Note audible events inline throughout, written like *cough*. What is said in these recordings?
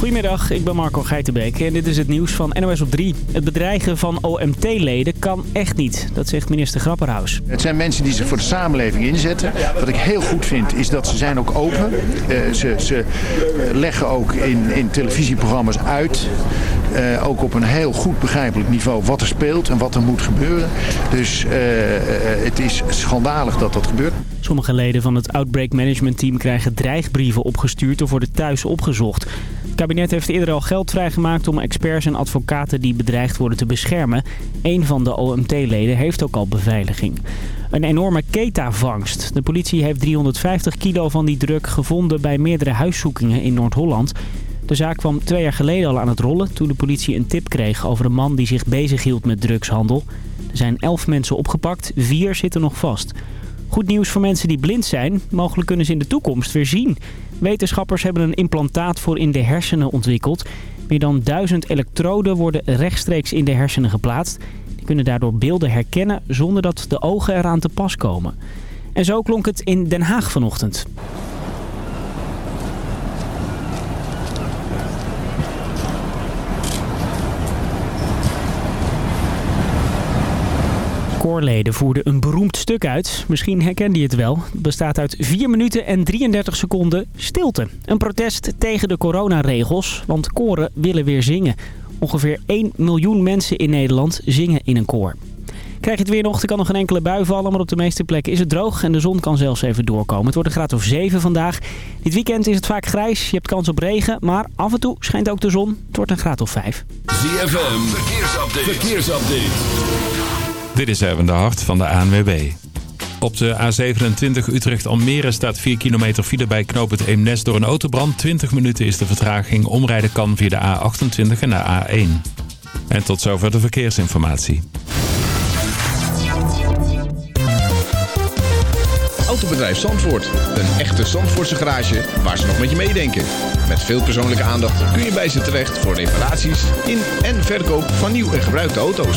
Goedemiddag, ik ben Marco Geitenbeek en dit is het nieuws van NOS op 3. Het bedreigen van OMT-leden kan echt niet, dat zegt minister Grapperhaus. Het zijn mensen die zich voor de samenleving inzetten. Wat ik heel goed vind is dat ze zijn ook open. Uh, ze, ze leggen ook in, in televisieprogramma's uit uh, ook op een heel goed begrijpelijk niveau wat er speelt en wat er moet gebeuren. Dus uh, het is schandalig dat dat gebeurt. Sommige leden van het Outbreak Management Team krijgen dreigbrieven opgestuurd of worden thuis opgezocht. Het kabinet heeft eerder al geld vrijgemaakt om experts en advocaten die bedreigd worden te beschermen. Een van de OMT-leden heeft ook al beveiliging. Een enorme keta-vangst. De politie heeft 350 kilo van die druk gevonden bij meerdere huiszoekingen in Noord-Holland. De zaak kwam twee jaar geleden al aan het rollen toen de politie een tip kreeg over een man die zich bezighield met drugshandel. Er zijn elf mensen opgepakt, vier zitten nog vast. Goed nieuws voor mensen die blind zijn. Mogelijk kunnen ze in de toekomst weer zien. Wetenschappers hebben een implantaat voor in de hersenen ontwikkeld. Meer dan duizend elektroden worden rechtstreeks in de hersenen geplaatst. Die kunnen daardoor beelden herkennen zonder dat de ogen eraan te pas komen. En zo klonk het in Den Haag vanochtend. Koorleden voerden een beroemd stuk uit. Misschien herkende je het wel. Het bestaat uit 4 minuten en 33 seconden stilte. Een protest tegen de coronaregels, want koren willen weer zingen. Ongeveer 1 miljoen mensen in Nederland zingen in een koor. Krijg je het weer nog, er kan nog een enkele bui vallen, maar op de meeste plekken is het droog en de zon kan zelfs even doorkomen. Het wordt een graad of 7 vandaag. Dit weekend is het vaak grijs, je hebt kans op regen, maar af en toe schijnt ook de zon. Het wordt een graad of 5. ZFM, verkeersupdate. verkeersupdate. Dit is even de hart van de ANWB. Op de A27 Utrecht-Almere staat 4 kilometer file bij knoop het Eemnes door een autobrand. 20 minuten is de vertraging. Omrijden kan via de A28 en de A1. En tot zover de verkeersinformatie. Autobedrijf Zandvoort. Een echte Zandvoortse garage waar ze nog met je meedenken. Met veel persoonlijke aandacht kun je bij ze terecht voor reparaties in en verkoop van nieuw en gebruikte auto's.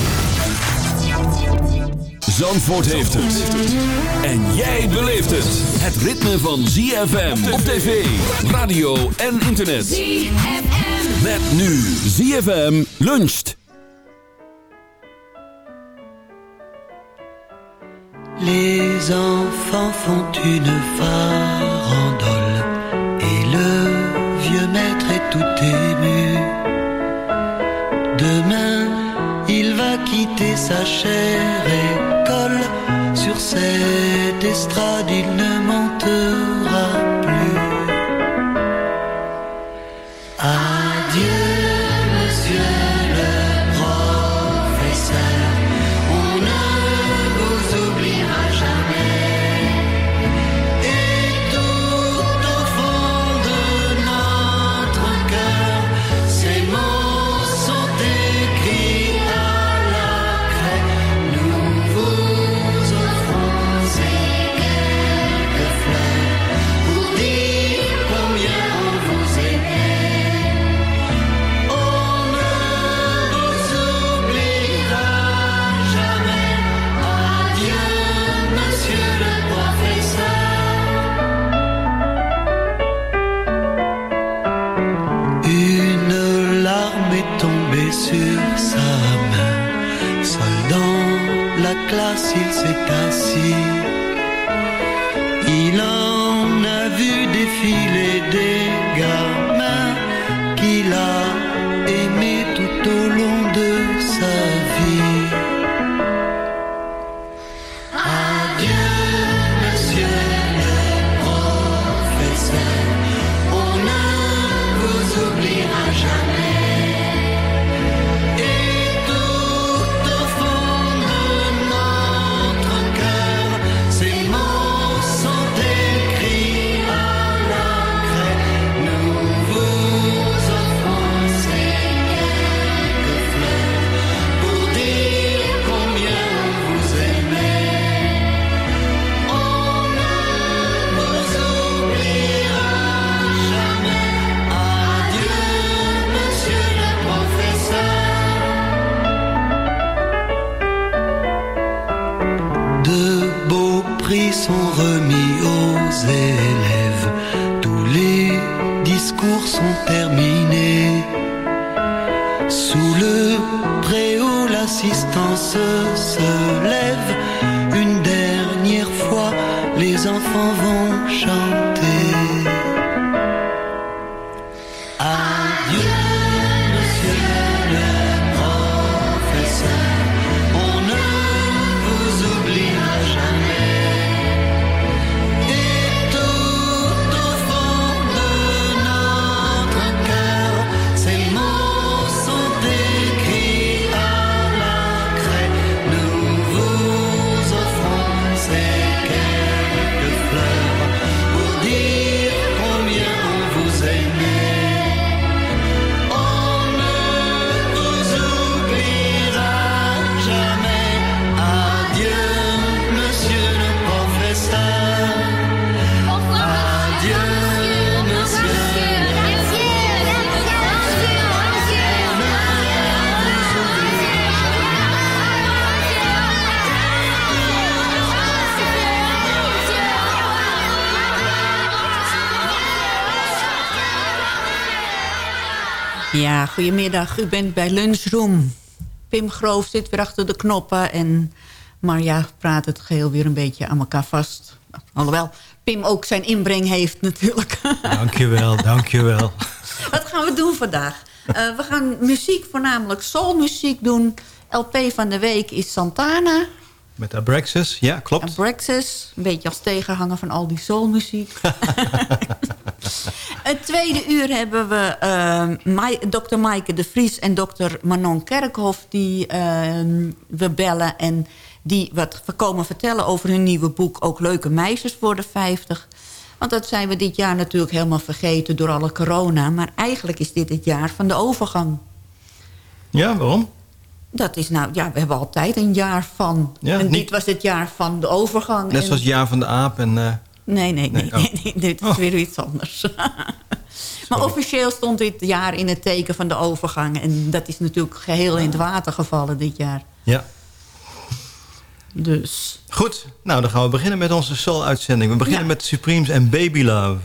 Zandvoort heeft het. En jij beleeft het. Het ritme van ZFM op tv, radio en internet. ZFM. Met nu ZFM luncht. Les enfants font une farandole et le vieux maître est tout ému. Demain, il va quitter sa chère école. Sur cette estrade, il ne montera prix sont remis aux élèves. Tous les discours sont terminés. Sous le préau, l'assistance se lève. Une dernière fois, les enfants vont Ja, goedemiddag. U bent bij Lunchroom. Pim Groof zit weer achter de knoppen. En Marja praat het geheel weer een beetje aan elkaar vast. Alhoewel Pim ook zijn inbreng heeft natuurlijk. *laughs* Dankjewel, dankjewel. *laughs* Wat gaan we doen vandaag? Eh, we gaan muziek, voornamelijk soulmuziek doen. LP van de week is Santana. Met Abraxas, ja, klopt. Abraxas. Een beetje als tegenhanger van al die soulmuziek. *laughs* Tweede uur hebben we Mai- Dr. Maaike de Vries en Dr. Manon Kerkhoff... die eh, we bellen en die wat komen vertellen over hun nieuwe boek... Ook Leuke Meisjes voor de 50. Want dat zijn we dit jaar natuurlijk helemaal vergeten door alle corona. Maar eigenlijk is dit het jaar van de overgang. Ja, waarom? Dat is nou, ja, we hebben altijd een jaar van. Ja, en niet- dit was het jaar van de overgang. Net En- zoals het jaar van de aap en... eh, Nee, nee, nee, Nee, nee, oh. nee, dit is weer iets anders. *laughs* maar officieel stond dit jaar in het teken van de overgang. En dat is natuurlijk geheel in het water gevallen dit jaar. ja. Dus, Goed, nou dan gaan we beginnen met onze soul-uitzending. We beginnen Ja. met Supremes en Baby Love.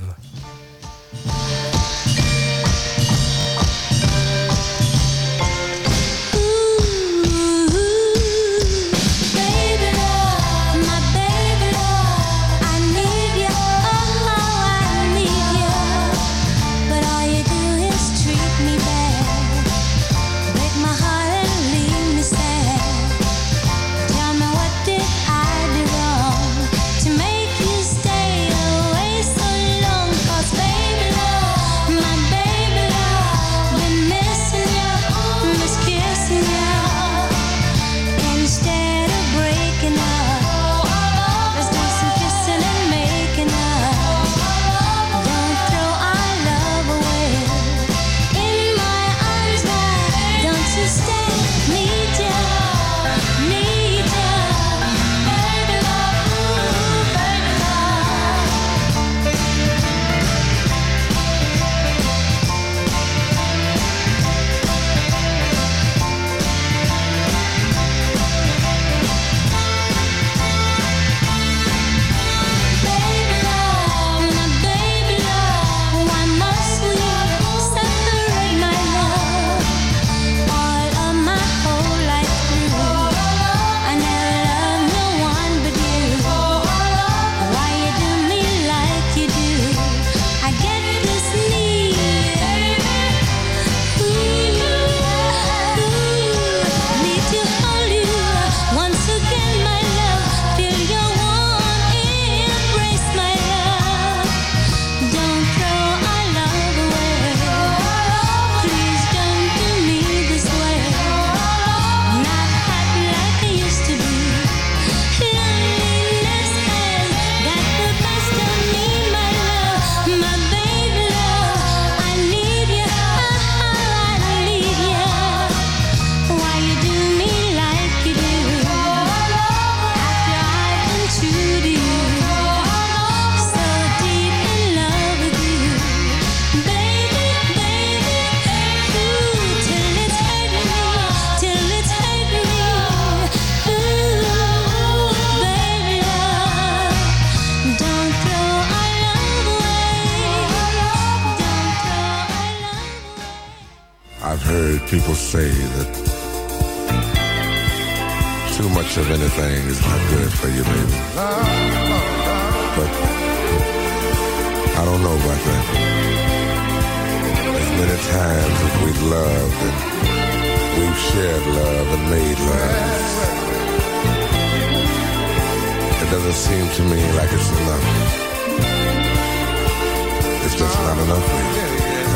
It's just not enough, baby.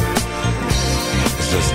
It's just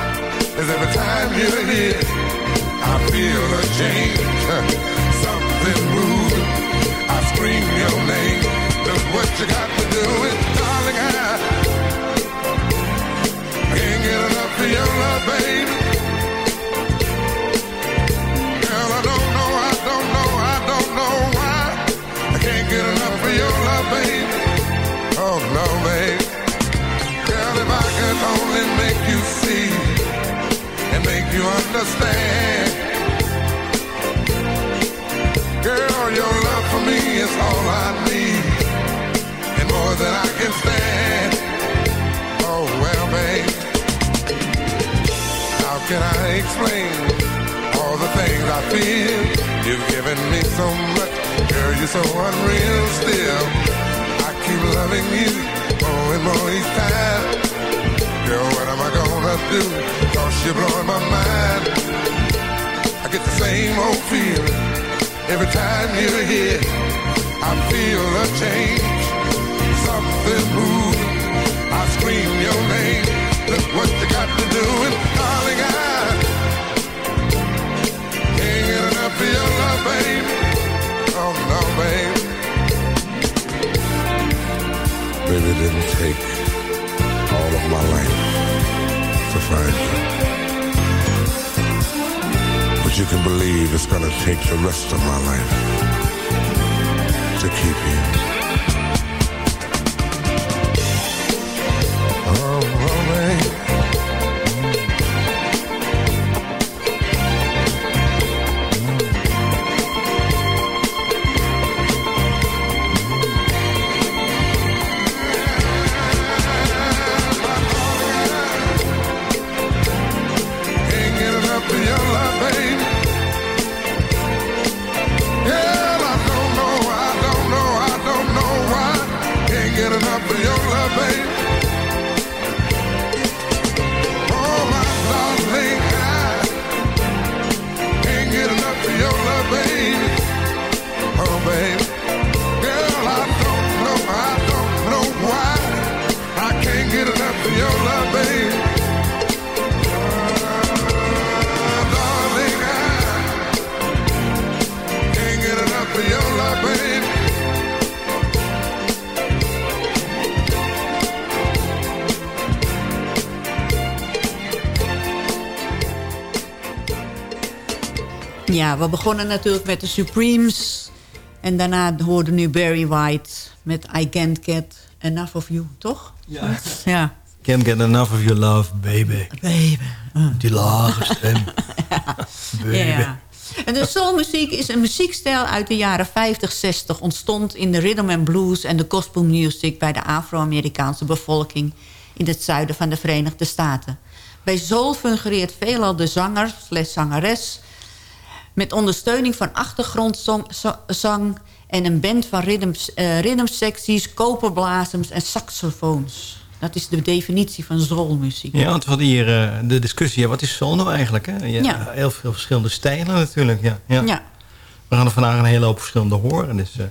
is every time you're here, I feel a change. *laughs* Something moving. I scream your name. Look what you got to do it, darling. I can't get enough of your love, baby. Girl, I don't know, I don't know, I don't know why. I can't get enough of your love, baby. Oh no, babe. Girl, if I could only make you make you understand. Girl, your love for me is all I need, and more than I can stand. Oh well, babe, how can I explain all the things I feel? You've given me so much, girl, you're so unreal. Still, I keep loving you more and more each time. Girl, what am I gonna do? Cause you're blowing my mind. I get the same old feeling every time you're here. I feel a change, something moving. I scream your name. Look what you got to do, and darling, I can't get enough of your love, baby. Oh no, baby. Baby, didn't take my life to find you. But you can believe it's gonna take the rest of my life to keep you. Ja, we begonnen natuurlijk met de Supremes. En daarna hoorden nu Barry White met I Can't Get Enough of You, toch? Ja. Ja. Can't get enough of your love, baby. Baby. Die lage stem. *laughs* baby. Ja. En de soulmuziek is een muziekstijl uit de jaren 50, 60... ontstond in de rhythm and blues en de gospel music... bij de Afro-Amerikaanse bevolking in het zuiden van de Verenigde Staten. Bij soul fungereert veelal de zanger slash zangeres... Met ondersteuning van achtergrondzang en een band van rhythms, uh, koperblazems en saxofoons. Dat is de definitie van soulmuziek. Ja, want we hadden hier eh, de discussie, ja, wat is soul nou eigenlijk? Hè? Heel veel verschillende stijlen natuurlijk. Ja, ja. ja. We gaan er vandaag een hele hoop verschillende horen. Dus, eh.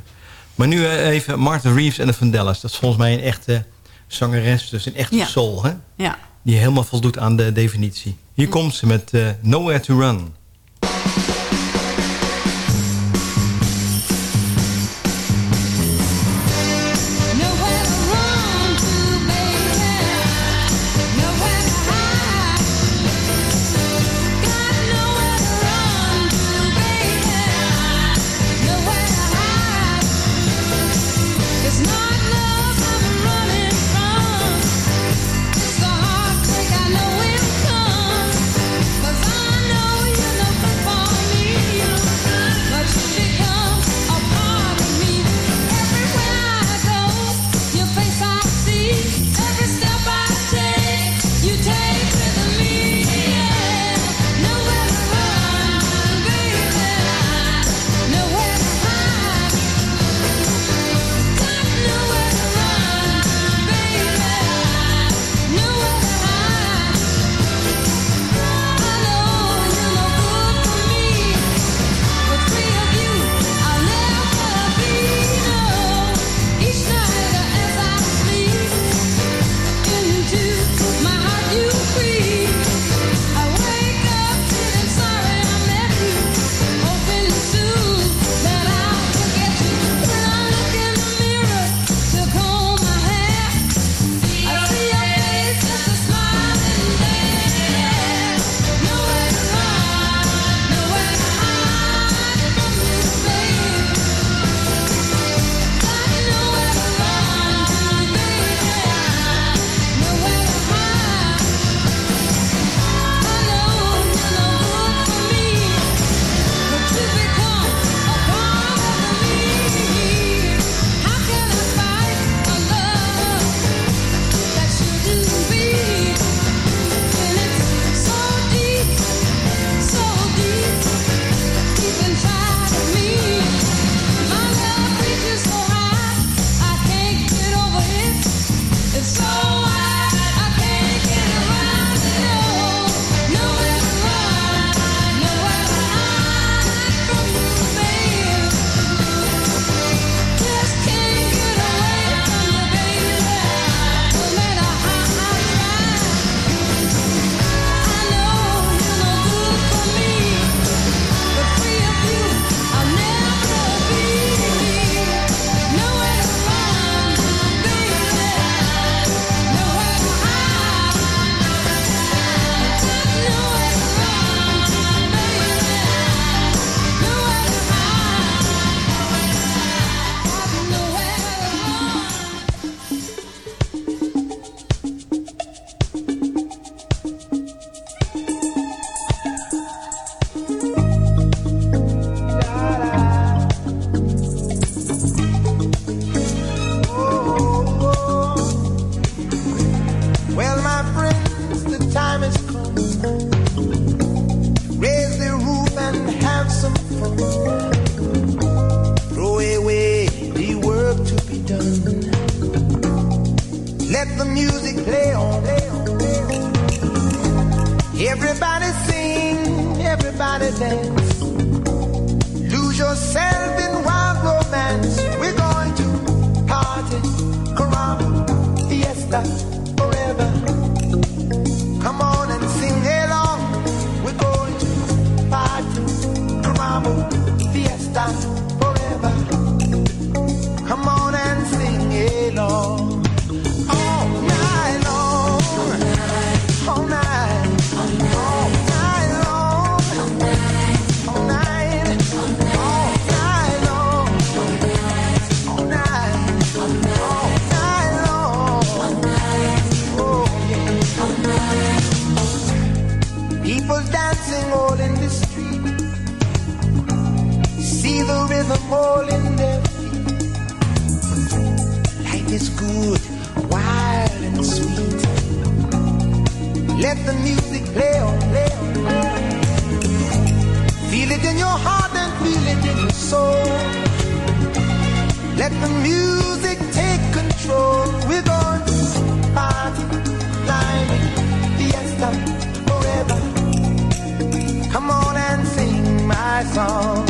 maar nu even Martin Reeves en de Vandellas. Dat is volgens mij een echte zangeres, dus een echte soul. Hè? Ja. Die helemaal voldoet aan de definitie. Hier komt ze met Nowhere to Run. Feel it in your heart and feel it in your soul. Let the music take control. We're going to party, climbing, fiesta forever. Come on and sing my song.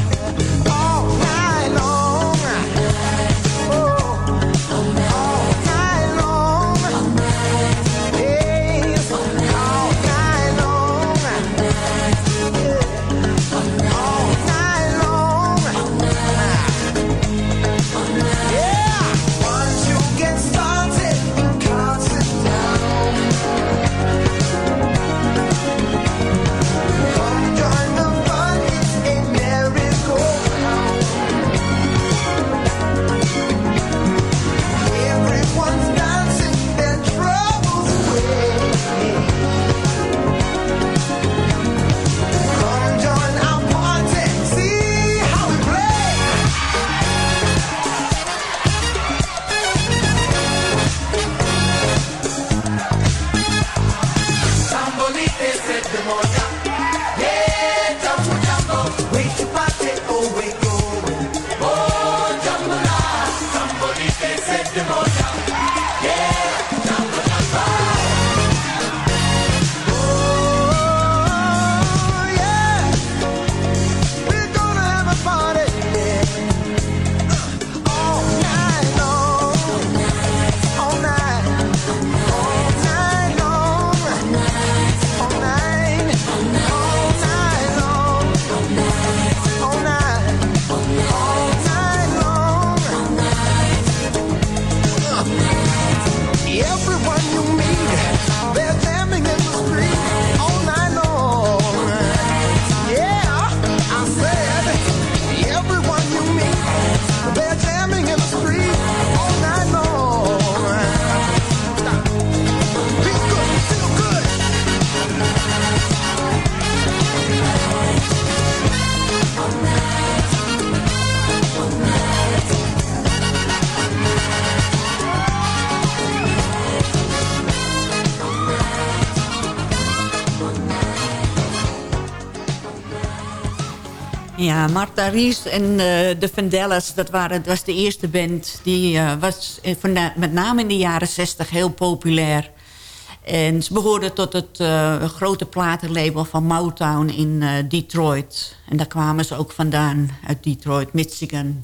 every Martha Ries en eh, de Vandellas, dat waren, dat was de eerste band. Die eh, was eh, met name in de jaren zestig heel populair. En ze behoorden tot het eh, grote platenlabel van Motown in eh, Detroit. En daar kwamen ze ook vandaan, uit Detroit, Michigan.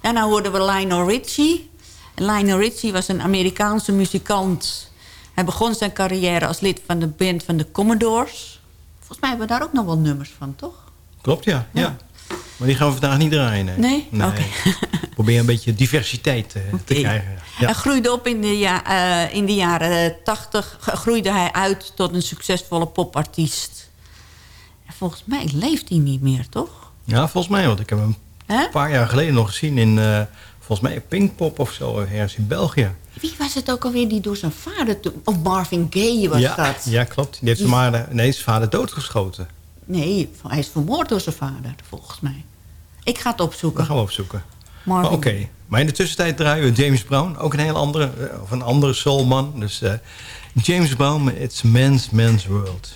Daarna hoorden we Lionel Richie. En Lionel Richie was een Amerikaanse muzikant. Hij begon zijn carrière als lid van de band van de Commodores. Volgens mij hebben we daar ook nog wel nummers van, toch? Klopt, ja. ja. Maar die gaan we vandaag niet draaien. Nee? Nee? Oké. Probeer een beetje diversiteit eh, te krijgen. Hij groeide op in de, ja, eh, in de jaren tachtig. groeide hij uit tot een succesvolle popartiest. En volgens mij leeft hij niet meer, toch? Ja, volgens mij. Want ik heb hem een paar jaar geleden nog gezien in... eh, volgens mij Pinkpop of zo, ergens in België. Wie was het ook alweer die door zijn vader... Of Marvin Gaye was ja, dat? ja, klopt. Die heeft zijn, maar, nee, zijn vader doodgeschoten. Nee, hij is vermoord door zijn vader, volgens mij. Ik ga het opzoeken. Dat gaan we opzoeken. Maar Oké. Maar in de tussentijd draaien we James Brown. Ook een heel andere, eh, of een andere soulman. Dus eh, James Brown, It's Man's Man's World.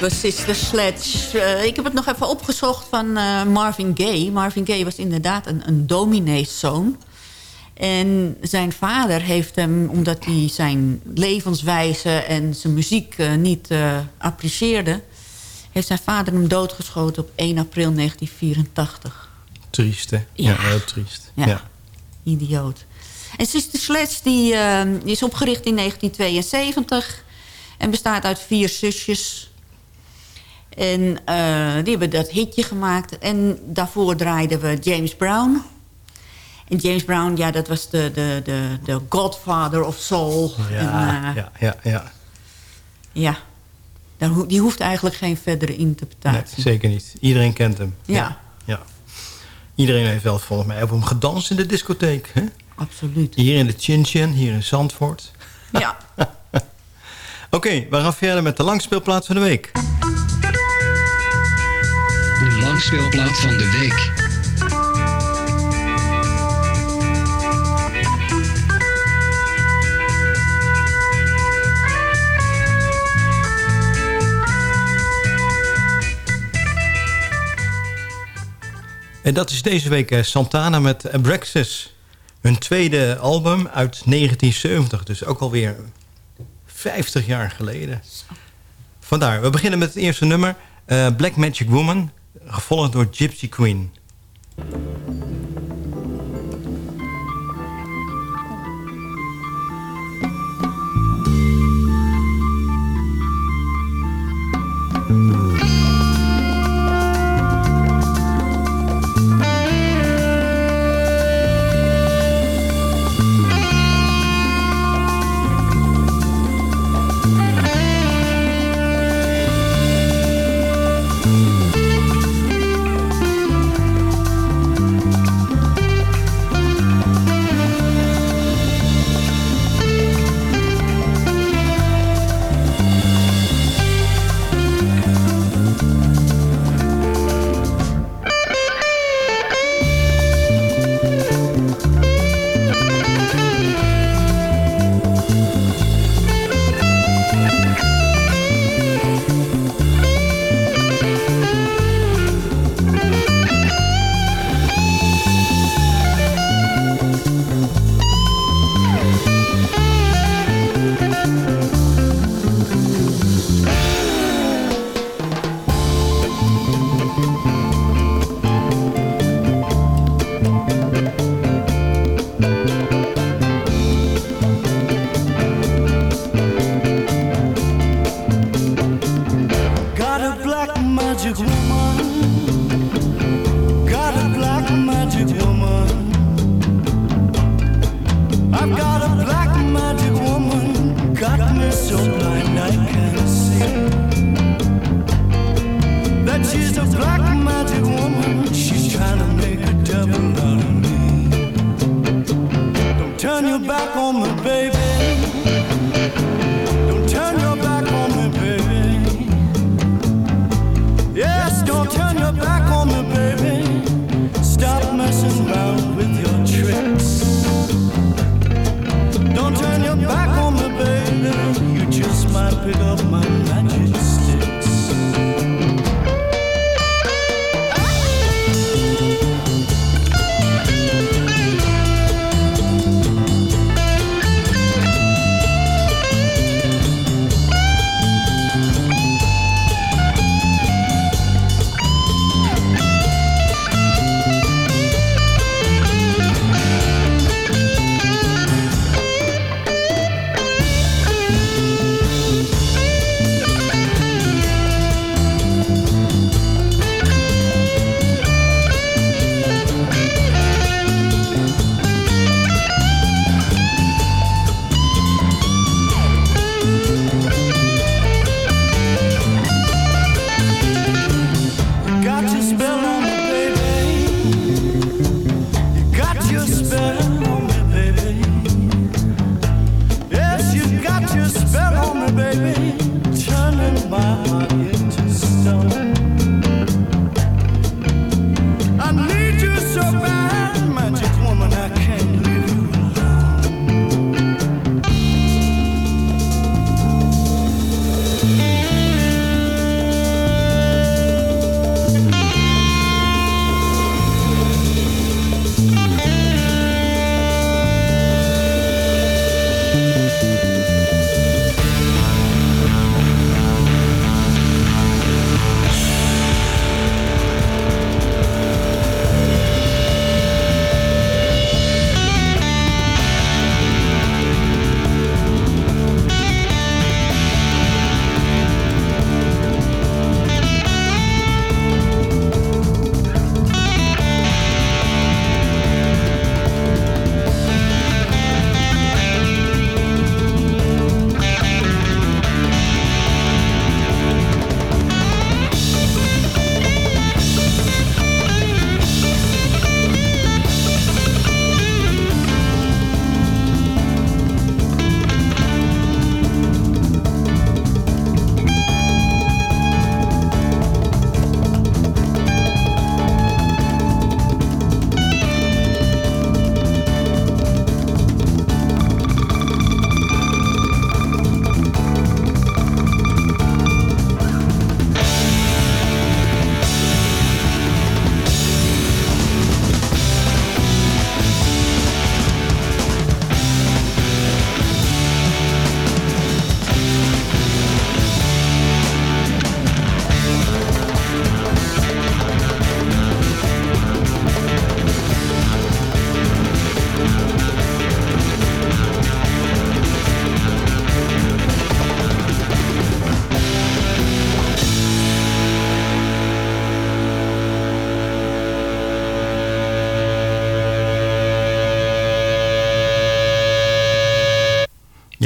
Was Sister Sledge. Eh, ik heb het nog even opgezocht van eh, Marvin Gaye. Marvin Gaye was inderdaad een, een domineeszoon. En zijn vader heeft hem, omdat hij zijn levenswijze en zijn muziek eh, niet apprecieerde... heeft zijn vader hem doodgeschoten op 1 april 1984. Triest, hè? Ja, heel triest. Ja. Ja. Idioot. En Sister Sledge die, die is opgericht in 1972 en bestaat uit vier zusjes. En eh, die hebben dat hitje gemaakt. En daarvoor draaiden we James Brown. En James Brown, ja, dat was de, de, de, de godfather of soul. Ja, en, eh, ja, ja, ja. ja. Die hoeft eigenlijk geen verdere Nee, interpretatie. zeker niet. Iedereen kent hem. Ja. ja. Iedereen heeft wel volgens mij op hem gedanst in de discotheek. Hè? Absoluut. Hier in de Chin Chin, hier in Zandvoort. Ja. *laughs* Oké, we gaan verder met de langspeelplaats van de week. De langspeelplaat van de week. En dat is deze week eh, Santana met Abraxas. Hun tweede album uit 1970. Dus ook alweer 50 jaar geleden. Vandaar, we beginnen met het eerste nummer. eh, Black Magic Woman. Gevolgd door Gypsy Queen.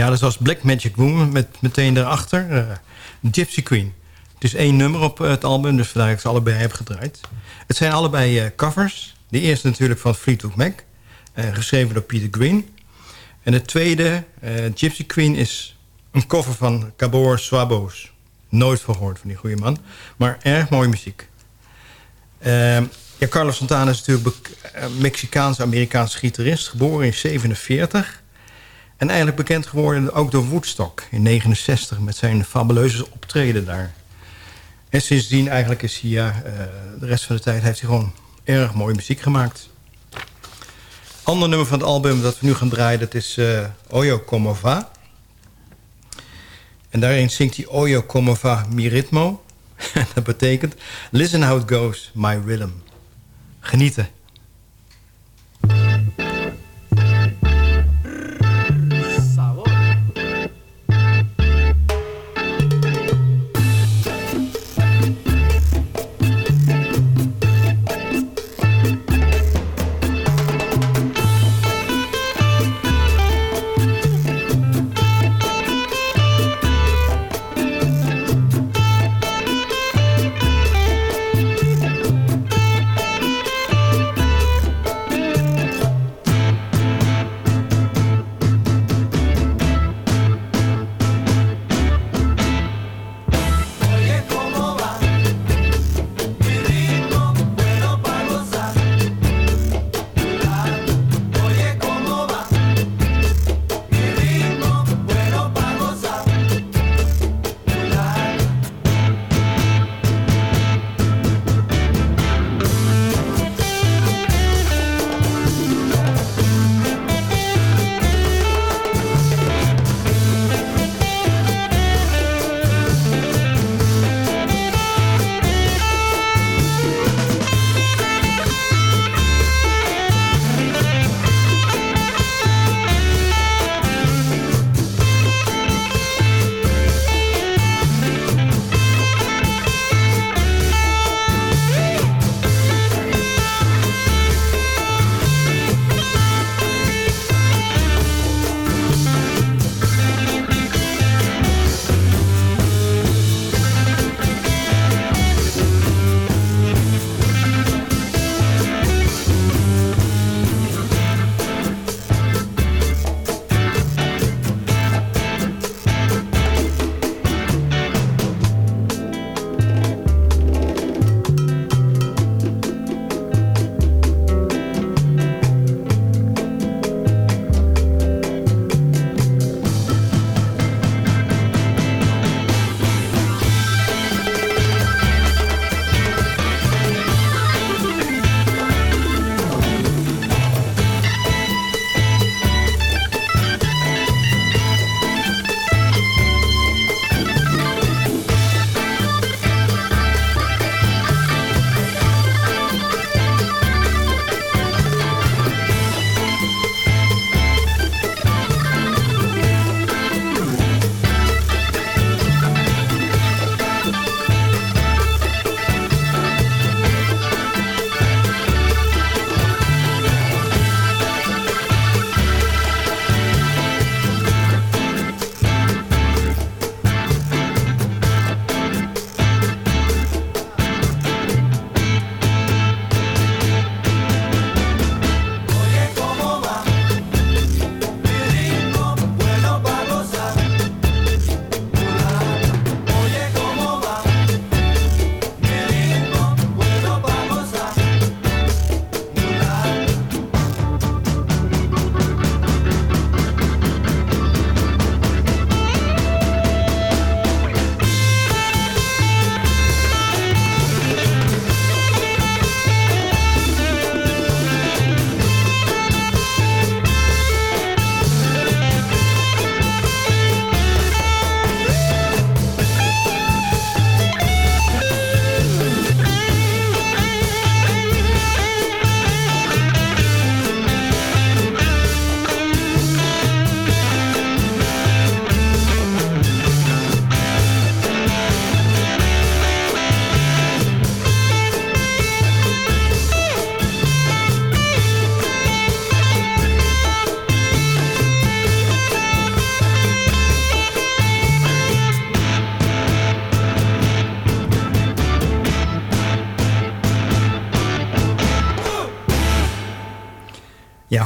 Ja, dat was Black Magic Woman met meteen daarachter eh, Gypsy Queen. Het is één nummer op eh, het album, dus vandaar dat ik ze allebei heb gedraaid. Het zijn allebei eh, covers. De eerste natuurlijk van Fleetwood Mac, geschreven door Peter Green. En de tweede, Gypsy Queen, is een cover van Gabor Swabos. Nooit van gehoord van die goede man, maar erg mooie muziek. Ehm, Carlos Santana is natuurlijk Mexicaans-Amerikaans gitarist, geboren in 47... En eigenlijk bekend geworden ook door Woodstock in 69 met zijn fabuleuze optreden daar. En sindsdien eigenlijk is hij, eh, de rest van de tijd heeft hij gewoon erg mooie muziek gemaakt. Ander nummer van het album dat we nu gaan draaien, dat is eh, Oyo. En daarin zingt hij Oyo Como Va Mi Ritmo. *laughs* dat betekent Listen how it goes, my rhythm. Genieten.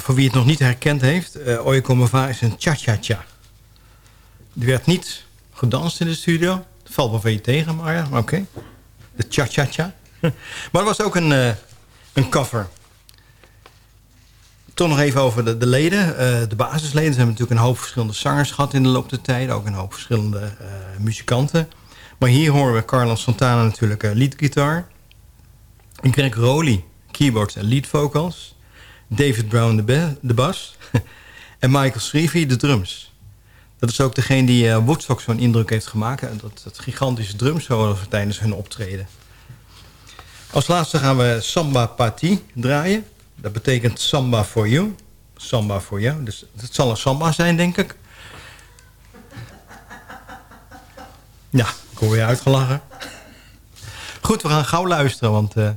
Voor wie het nog niet herkend heeft... Uh, Oye Como Va is een cha-cha-cha. Die werd niet gedanst in de studio. Dat valt wel van je tegen, maar ja, oké. De cha-cha-cha. *laughs* maar het was ook een, uh, een cover. Toch nog even over de, de leden. Uh, de basisleden. Ze hebben natuurlijk een hoop verschillende zangers gehad in de loop der tijd. Ook een hoop verschillende muzikanten. Maar hier horen we Carlos Santana natuurlijk leadgitaar. Greg Rowley, keyboards en lead vocals. David Brown de, bas. *laughs* en Michael Srivi de drums. Dat is ook degene die uh, Woodstock zo'n indruk heeft gemaakt. Dat, dat gigantische drumsolo tijdens hun optreden. Als laatste gaan we Samba Party draaien. Dat betekent Samba for You. Samba for You. Dus het zal een samba zijn, denk ik. Ja, ik hoor je uitgelachen. Goed, we gaan gauw luisteren, want uh,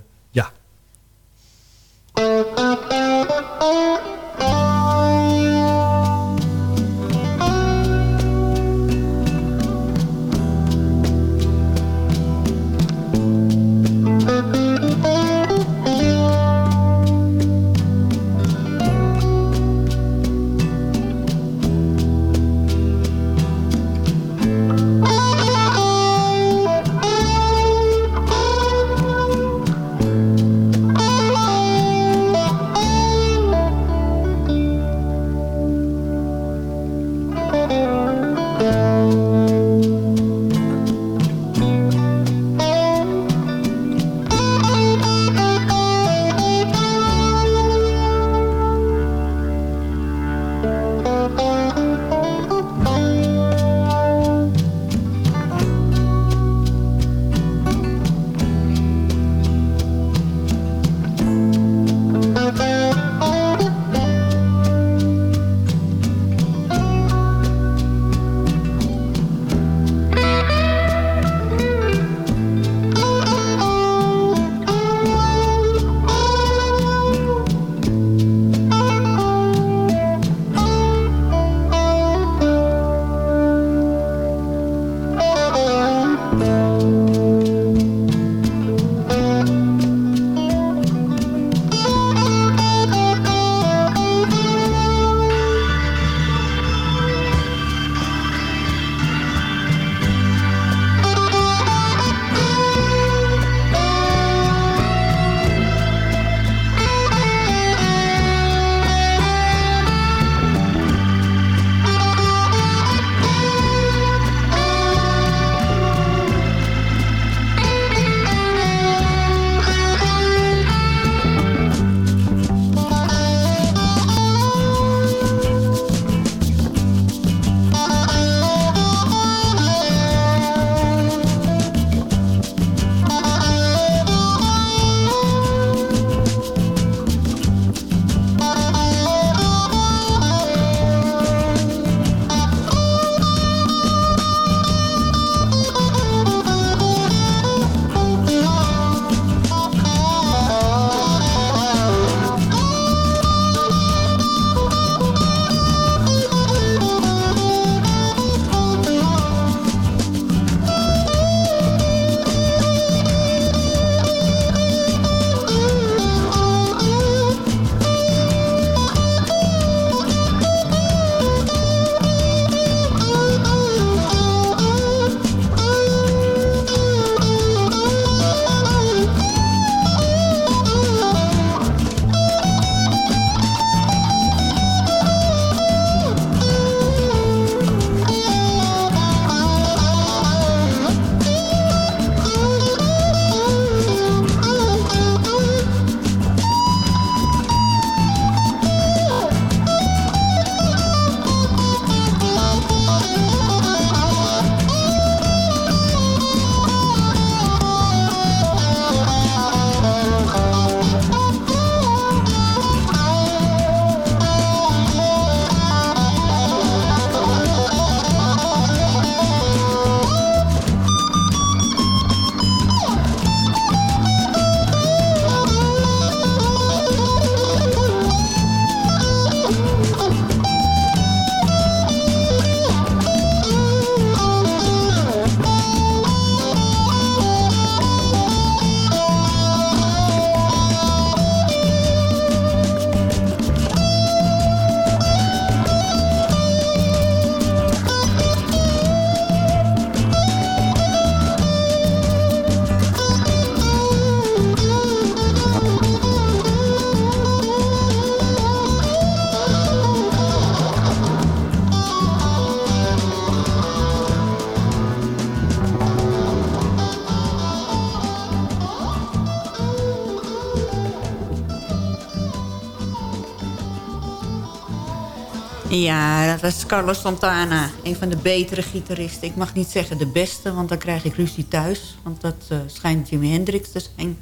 dat is Carlos Santana. Een van de betere gitaristen. Ik mag niet zeggen de beste, want dan krijg ik ruzie thuis. Want dat eh, schijnt Jimi Hendrix te zijn.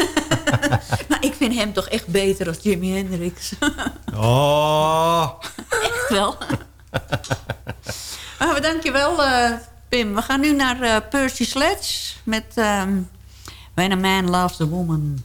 *laughs* maar ik vind hem toch echt beter dan Jimi Hendrix. Oh. *laughs* echt wel. *laughs* maar dankjewel, eh Pim. We gaan nu naar eh, Percy Sledge met ehm, When a Man Loves a Woman.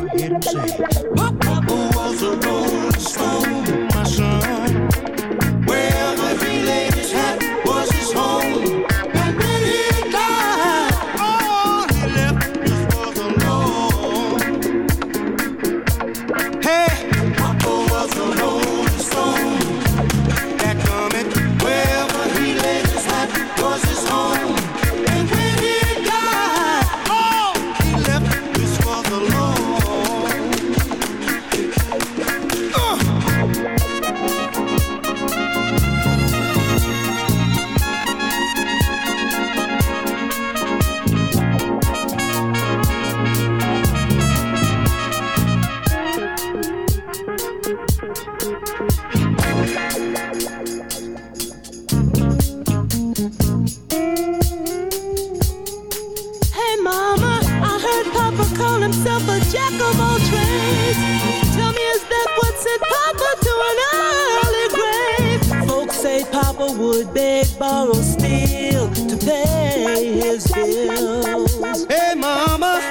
borrow steel to pay his bills. Hey, mama,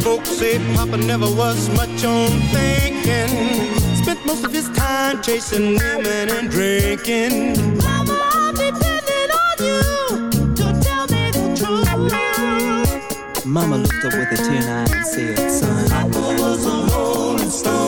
folks say Papa never was much on thinking. Spent most of his time chasing women and drinking. Mama, I'm depending on you to tell me the truth. Mama looked up with a tear in her eye and said, son, Papa was a rolling stone.